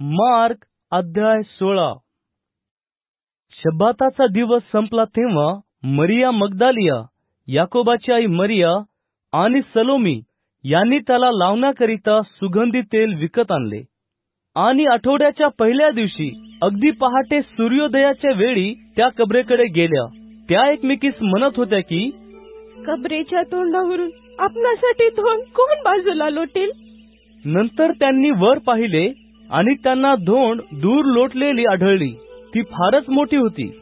Mark अध्याय सोळा. शब्बाताचा दिवस संपला तेव्हा मरिया मगदालिया याकोबाची आई मरिया आणि सलोमी यांनी त्याला लावण्याकरिता सुगंधी तेल विकत आणले. आणि आठवड्याच्या पहिल्या दिवशी अगदी पहाटे सूर्योदयाच्या वेळी त्या कबरेकडे गेल्या. त्या एकमेकीस म्हणत होत्या की कबरेच्या तोंडावरून आपणासाठी धोंड कोण बाजूला लोटेल? नंतर त्यांनी वर पाहिले आणि त्यांना धोंड दूर लोटलेली आढळली. ती फारच मोठी होती.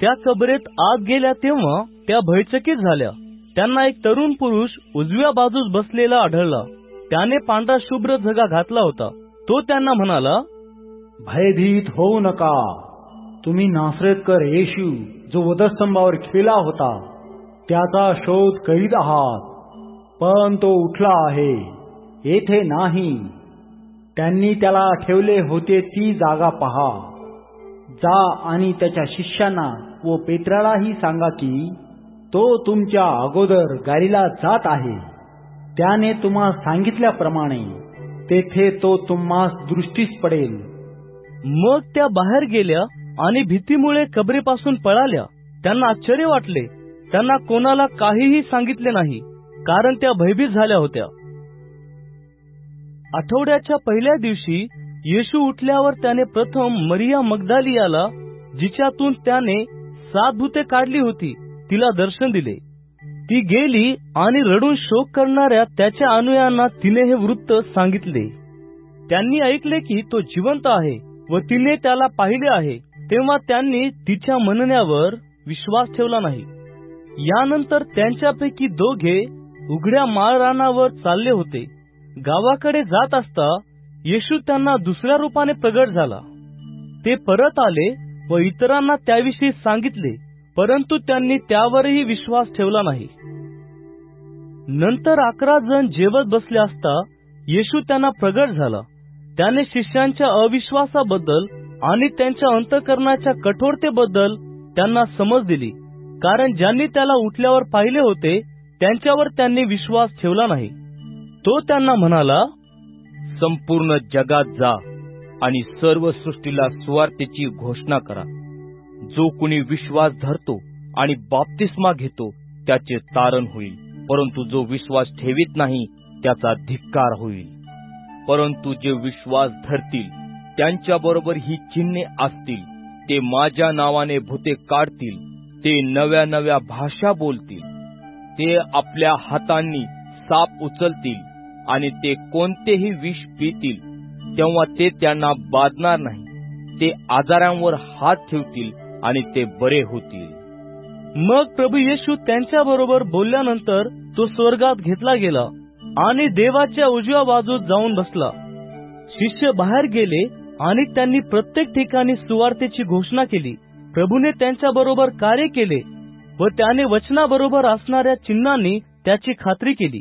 त्या कबरेत आत गेल्या तेव्हा त्या भयचकित झाल्या. त्यांना एक तरुण पुरुष उजव्या बाजूस बसलेला आढळला. त्याने पांढरा शुभ्र झगा घातला होता. तो त्यांना म्हणाला भयभीत होऊ नका. तुम्ही नासरेतकर येशू जो वधस्तंभावर खिळला होता. त्याचा शोध करीत आहात. पण तो उठला आहे. येथे नाही. त्यांनी त्याला ठेवले होते ती जागा पहा. जा आणि त्याच्या शिष्यांना व पेत्रालाही सांगा की तो तुमच्या अगोदर गाडीला जात आहे. त्याने तुम्हा सांगितल्याप्रमाणे तेथे तो तुम्हास दृष्टीस पडेल. मग त्या बाहेर गेल्या आणि भीतीमुळे कबरेपासून पळाल्या. त्यांना आश्चर्य वाटले. त्यांना कोणाला काहीही सांगितले नाही कारण त्या भयभीत झाल्या होत्या. आठवड्याच्या पहिल्या दिवशी येशू उठल्यावर त्याने प्रथम मरिया मगदालियाला जिच्यातून त्याने सात भूते काढली होती तिला दर्शन दिले. ती गेली आणि रडून शोक करणाऱ्या त्याच्या अनुयांना तिने हे वृत्त सांगितले. त्यांनी ऐकले की तो जिवंत आहे व तिने त्याला पाहिले आहे तेव्हा त्यांनी तिच्या म्हणण्यावर विश्वास ठेवला नाही. यानंतर त्यांच्यापैकी दोघे उघड्या माळरानावर चालले होते. गावाकडे जात असता येशू त्यांना दुसऱ्या रूपाने प्रगट झाला. ते परत आले व इतरांना त्याविषयी सांगितले परंतु त्यांनी त्यावरही विश्वास ठेवला नाही. नंतर अकरा जण जेवत बसले असता येशू त्यांना प्रगट झाला. त्याने शिष्यांच्या अविश्वासाबद्दल आणि त्यांच्या अंतकरणाच्या कठोरतेबद्दल त्यांना समज दिली कारण ज्यांनी त्याला उठल्यावर पाहिले होते त्यांच्यावर त्यांनी विश्वास ठेवला नाही. तो त्यांना म्हणाला संपूर्ण जगात जा आणि सर्व सृष्टीला सुवार्तेची घोषणा करा. जो कुणी विश्वास धरतो आणि बाप्तिस्मा घेतो त्याचे तारण होईल. परंतु जो विश्वास ठेवीत नाही त्याचा धिक्कार होईल. परंतु जे विश्वास धरतील त्यांच्याबरोबर ही चिन्हे असतील ते माझ्या नावाने भूते काढतील ते नव्या नव्या भाषा बोलतील ते आपल्या हातांनी साप उचलतील आणि ते कोणतेही विष पितील तेव्हा ते त्यांना बाधणार नाही. ते आजारांवर हात ठेवतील आणि ते बरे होतील. मग प्रभू येशू त्यांच्या बरोबर बोलल्यानंतर तो स्वर्गात घेतला गेला आणि देवाच्या उजव्या बाजूत जाऊन बसला. शिष्य बाहेर गेले आणि त्यांनी प्रत्येक ठिकाणी सुवार्थेची घोषणा केली. प्रभूने त्यांच्या बरोबर कार्य केले व त्याने वचनाबरोबर असणाऱ्या चिन्हांनी त्याची खात्री केली.